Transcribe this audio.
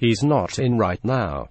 He's not in right now.